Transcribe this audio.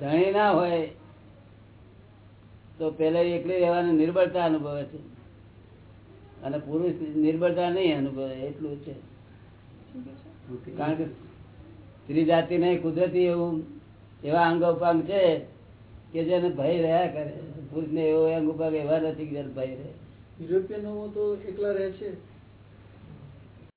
ધણી ના હોય તો પેલા એકલી રહેવાની નિર્બળતા અનુભવે છે. અને પુરુષ નિર્બળતા નહીં અનુભવે એટલું છે. કારણ કે સ્ત્રી જાતિ નહીં કુદરતી એવું એવા અંગ ઉપાંગ છે કે જેને ભય રહ્યા કરે. પુરુષ ને એવો અંગ ઉપાંગ એવા નથી કે ભય રહે. યુરોપિયનો તો એકલા રહે છે.